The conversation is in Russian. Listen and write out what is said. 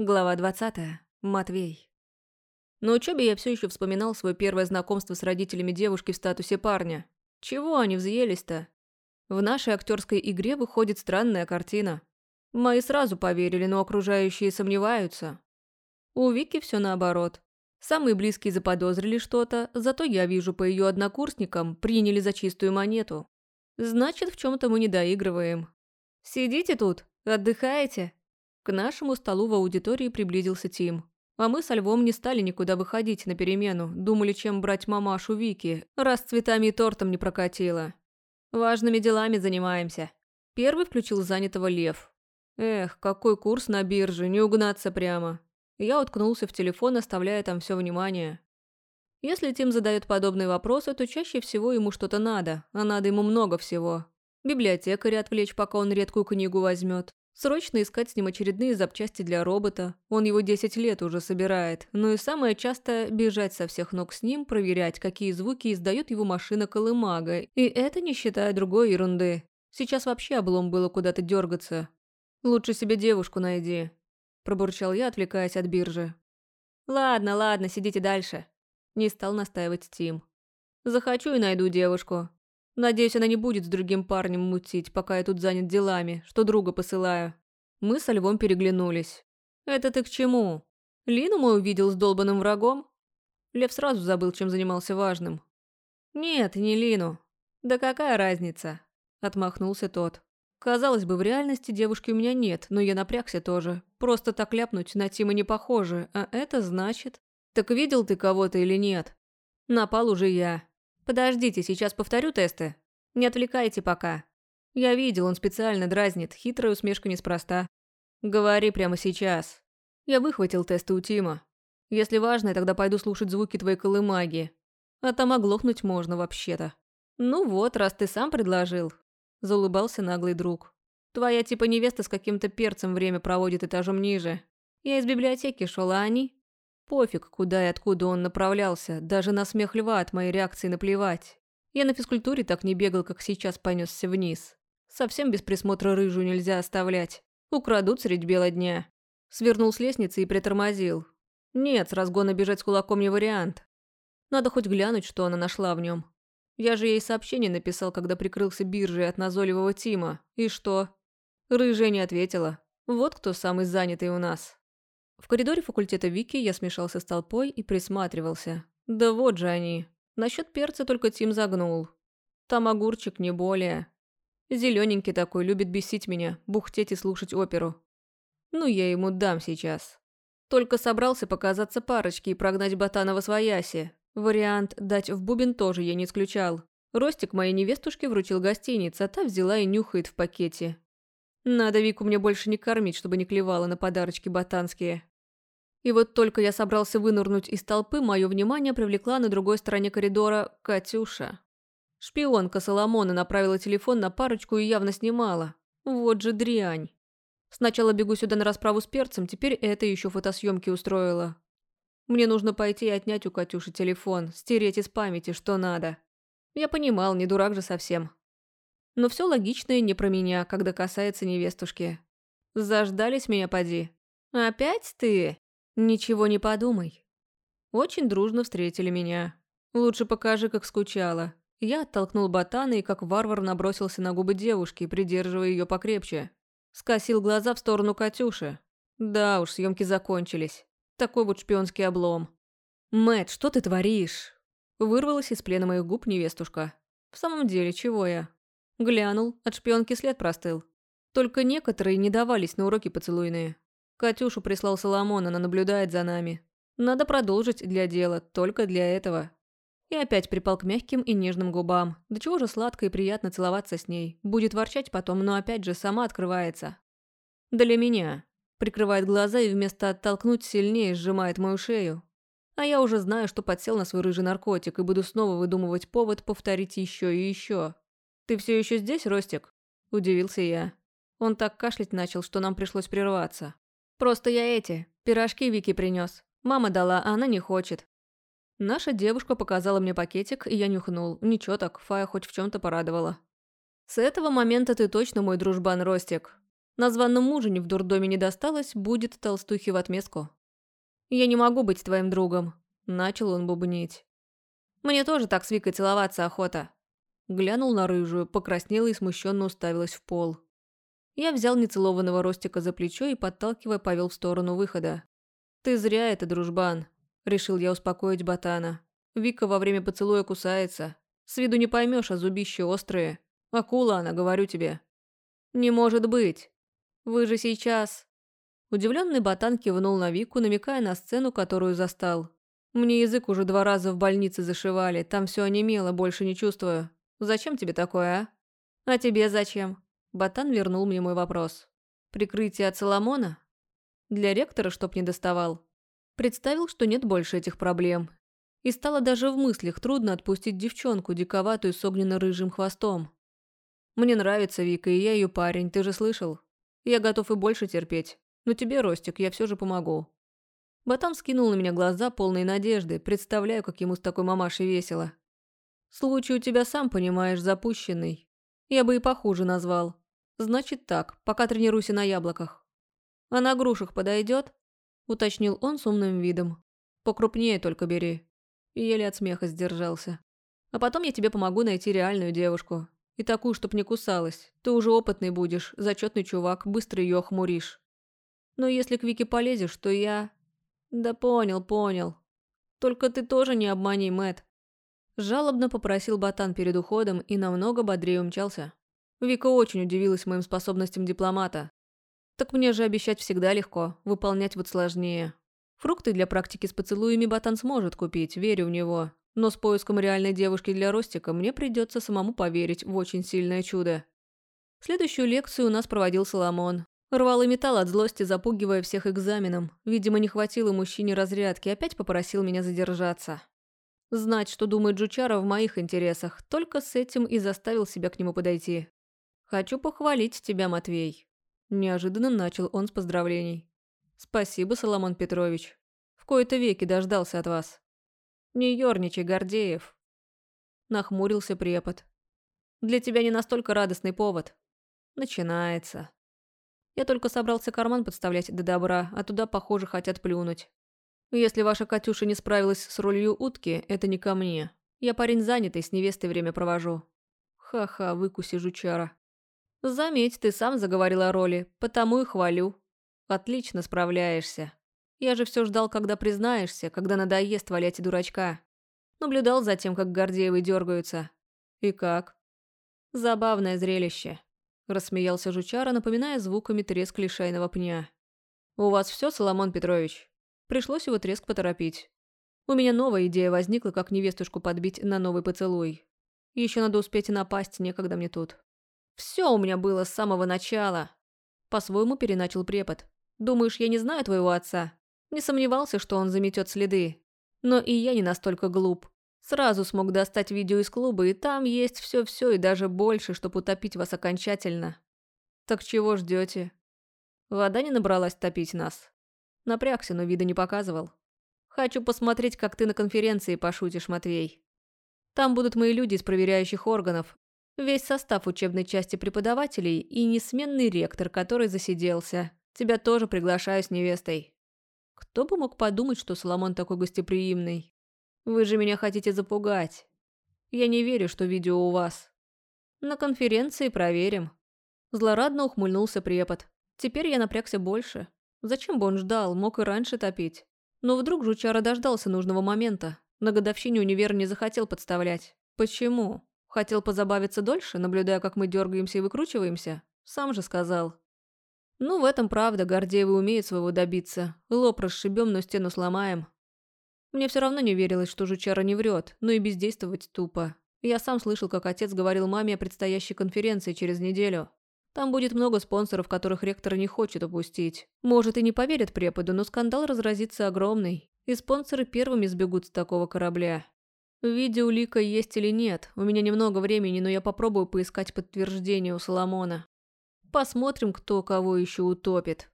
Глава 20. Матвей. На учебе я все еще вспоминал свое первое знакомство с родителями девушки в статусе парня. Чего они взъелись-то? В нашей актерской игре выходит странная картина. Мои сразу поверили, но окружающие сомневаются. У Вики все наоборот. Самые близкие заподозрили что-то, зато я вижу по ее однокурсникам, приняли за чистую монету. Значит, в чем-то мы не доигрываем. Сидите тут, отдыхаете? К нашему столу в аудитории приблизился Тим. А мы со Львом не стали никуда выходить на перемену, думали, чем брать мамашу Вики, раз цветами и тортом не прокатило. Важными делами занимаемся. Первый включил занятого Лев. Эх, какой курс на бирже, не угнаться прямо. Я уткнулся в телефон, оставляя там все внимание. Если Тим задает подобные вопросы, то чаще всего ему что-то надо, а надо ему много всего. Библиотекаря отвлечь, пока он редкую книгу возьмет. Срочно искать с ним очередные запчасти для робота. Он его 10 лет уже собирает. Ну и самое частое – бежать со всех ног с ним, проверять, какие звуки издает его машина Колымага. И это не считая другой ерунды. Сейчас вообще облом было куда-то дергаться. «Лучше себе девушку найди», – пробурчал я, отвлекаясь от биржи. «Ладно, ладно, сидите дальше», – не стал настаивать Тим. «Захочу и найду девушку. Надеюсь, она не будет с другим парнем мутить, пока я тут занят делами, что друга посылаю. Мы со Львом переглянулись. «Это ты к чему? Лину мой увидел с долбанным врагом?» Лев сразу забыл, чем занимался важным. «Нет, не Лину. Да какая разница?» Отмахнулся тот. «Казалось бы, в реальности девушки у меня нет, но я напрягся тоже. Просто так ляпнуть на Тима не похоже, а это значит...» «Так видел ты кого-то или нет?» «Напал уже я. «Подождите, сейчас повторю тесты. Не отвлекайте пока. Я видел, он специально дразнит, хитрая усмешка неспроста. Говори прямо сейчас. Я выхватил тесты у Тима. Если важно, тогда пойду слушать звуки твоей колымаги. А там оглохнуть можно вообще-то. Ну вот, раз ты сам предложил. Заулыбался наглый друг. Твоя типа невеста с каким-то перцем время проводит этажом ниже. Я из библиотеки шел, а они? Пофиг, куда и откуда он направлялся, даже на смех льва от моей реакции наплевать. Я на физкультуре так не бегал, как сейчас понесся вниз. Совсем без присмотра рыжую нельзя оставлять. Украдут средь бела дня. Свернул с лестницы и притормозил. Нет, с разгона бежать с кулаком не вариант. Надо хоть глянуть, что она нашла в нем. Я же ей сообщение написал, когда прикрылся биржей от назойливого Тима. И что? Рыжая не ответила. Вот кто самый занятый у нас. В коридоре факультета Вики я смешался с толпой и присматривался. Да вот же они. Насчет перца только Тим загнул. Там огурчик не более. Зелененький такой, любит бесить меня, бухтеть и слушать оперу. Ну, я ему дам сейчас. Только собрался показаться парочке и прогнать ботана во свояси. Вариант «дать в бубен» тоже я не исключал. Ростик моей невестушке вручил гостиниц, а та взяла и нюхает в пакете. Надо Вику мне больше не кормить, чтобы не клевала на подарочки ботанские. И вот только я собрался вынырнуть из толпы, мое внимание привлекла на другой стороне коридора Катюша. Шпионка Соломона направила телефон на парочку и явно снимала. Вот же дрянь. Сначала бегу сюда на расправу с перцем, теперь это еще фотосъемки устроила. Мне нужно пойти и отнять у Катюши телефон, стереть из памяти, что надо. Я понимал, не дурак же совсем. Но все логичное не про меня, когда касается невестушки. Заждались меня, поди. «Опять ты?» «Ничего не подумай». Очень дружно встретили меня. Лучше покажи, как скучала. Я оттолкнул ботана и как варвар набросился на губы девушки, придерживая ее покрепче. Скосил глаза в сторону Катюши. Да уж, съемки закончились. Такой вот шпионский облом. Мэт, что ты творишь?» Вырвалась из плена моих губ невестушка. «В самом деле, чего я?» Глянул, от шпионки след простыл. Только некоторые не давались на уроки поцелуйные. Катюшу прислал Соломон, она наблюдает за нами. Надо продолжить для дела, только для этого. И опять припал к мягким и нежным губам. Да чего же сладко и приятно целоваться с ней. Будет ворчать потом, но опять же сама открывается. Для меня. Прикрывает глаза и вместо оттолкнуть сильнее сжимает мою шею. А я уже знаю, что подсел на свой рыжий наркотик и буду снова выдумывать повод повторить еще и еще. «Ты все еще здесь, Ростик?» – удивился я. Он так кашлять начал, что нам пришлось прерваться. Просто я эти, пирожки Вики принес. Мама дала, а она не хочет. Наша девушка показала мне пакетик, и я нюхнул. Ничего так, Фая хоть в чем-то порадовала. С этого момента ты точно мой дружбан, Ростик. На званом ужине в дурдоме не досталось, будет толстухи в отместку. «Я не могу быть твоим другом», – начал он бубнить. «Мне тоже так с Викой целоваться охота». Глянул на рыжую, покраснела и смущенно уставилась в пол. Я взял нецелованного Ростика за плечо и, подталкивая, повел в сторону выхода. «Ты зря это, дружбан», – решил я успокоить ботана. «Вика во время поцелуя кусается. С виду не поймешь, а зубища острые. Акула она, говорю тебе». «Не может быть. Вы же сейчас...» Удивленный ботан кивнул на Вику, намекая на сцену, которую застал. «Мне язык уже два раза в больнице зашивали, там все онемело, больше не чувствую. Зачем тебе такое, а?» «А тебе зачем?» Ботан вернул мне мой вопрос. «Прикрытие от Соломона?» «Для ректора, чтоб не доставал?» Представил, что нет больше этих проблем. И стало даже в мыслях трудно отпустить девчонку, диковатую с огненно-рыжим хвостом. «Мне нравится Вика, и я ее парень, ты же слышал? Я готов и больше терпеть. Но тебе, Ростик, я все же помогу». Ботан скинул на меня глаза, полные надежды, представляю, как ему с такой мамашей весело. «Случай у тебя, сам понимаешь, запущенный. Я бы и похуже назвал. Значит так, пока тренируйся на яблоках. А на грушах подойдет? Уточнил он с умным видом. Покрупнее только бери. Еле от смеха сдержался. А потом я тебе помогу найти реальную девушку. И такую, чтоб не кусалась. Ты уже опытный будешь, зачетный чувак, быстро ее охмуришь. Но если к Вике полезешь, то я... Да понял, понял. Только ты тоже не обмани, Мэт. Жалобно попросил Ботан перед уходом и намного бодрее умчался. Вика очень удивилась моим способностям дипломата. Так мне же обещать всегда легко, выполнять вот сложнее. Фрукты для практики с поцелуями Ботан сможет купить, верю в него. Но с поиском реальной девушки для Ростика мне придется самому поверить в очень сильное чудо. Следующую лекцию у нас проводил Соломон. Рвал и металл от злости, запугивая всех экзаменом. Видимо, не хватило мужчине разрядки, опять попросил меня задержаться. Знать, что думает Жучара в моих интересах, только с этим и заставил себя к нему подойти. «Хочу похвалить тебя, Матвей». Неожиданно начал он с поздравлений. «Спасибо, Соломон Петрович. В кои-то веки дождался от вас». «Не ерничай, Гордеев». Нахмурился препод. «Для тебя не настолько радостный повод». Начинается. Я только собрался карман подставлять до добра, а туда, похоже, хотят плюнуть. Если ваша Катюша не справилась с ролью утки, это не ко мне. Я парень занятый, с невестой время провожу. Ха-ха, выкуси жучара. Заметь, ты сам заговорил о роли, потому и хвалю. Отлично справляешься. Я же все ждал, когда признаешься, когда надоест валять дурачка. Наблюдал за тем, как Гордеевы дергаются. И как? Забавное зрелище. Рассмеялся жучара, напоминая звуками треск лишайного пня. «У вас все, Соломон Петрович?» Пришлось его треск поторопить. У меня новая идея возникла, как невестушку подбить на новый поцелуй. Еще надо успеть напасть, некогда мне тут. Все у меня было с самого начала. По-своему переначал препод. Думаешь, я не знаю твоего отца? Не сомневался, что он заметет следы. Но и я не настолько глуп. Сразу смог достать видео из клуба, и там есть все-все и даже больше, чтобы утопить вас окончательно. Так чего ждете? Вода не набралась топить нас. Напрягся, но вида не показывал. Хочу посмотреть, как ты на конференции пошутишь, Матвей. Там будут мои люди из проверяющих органов, весь состав учебной части преподавателей и несменный ректор, который засиделся. Тебя тоже приглашаю с невестой. Кто бы мог подумать, что Соломон такой гостеприимный? Вы же меня хотите запугать. Я не верю, что видео у вас. На конференции проверим. Злорадно ухмыльнулся препод. Теперь я напрягся больше. Зачем бы он ждал, мог и раньше топить. Но вдруг жучара дождался нужного момента. На годовщине универ не захотел подставлять. Почему? Хотел позабавиться дольше, наблюдая, как мы дергаемся и выкручиваемся? Сам же сказал. Ну, в этом правда, Гордеевы умеют своего добиться. Лоб расшибем, но стену сломаем. Мне все равно не верилось, что жучара не врет, но и бездействовать тупо. Я сам слышал, как отец говорил маме о предстоящей конференции через неделю. Там будет много спонсоров, которых ректор не хочет упустить. Может, и не поверят преподу, но скандал разразится огромный. И спонсоры первыми сбегут с такого корабля. В виде улика есть или нет, у меня немного времени, но я попробую поискать подтверждение у Соломона. Посмотрим, кто кого еще утопит.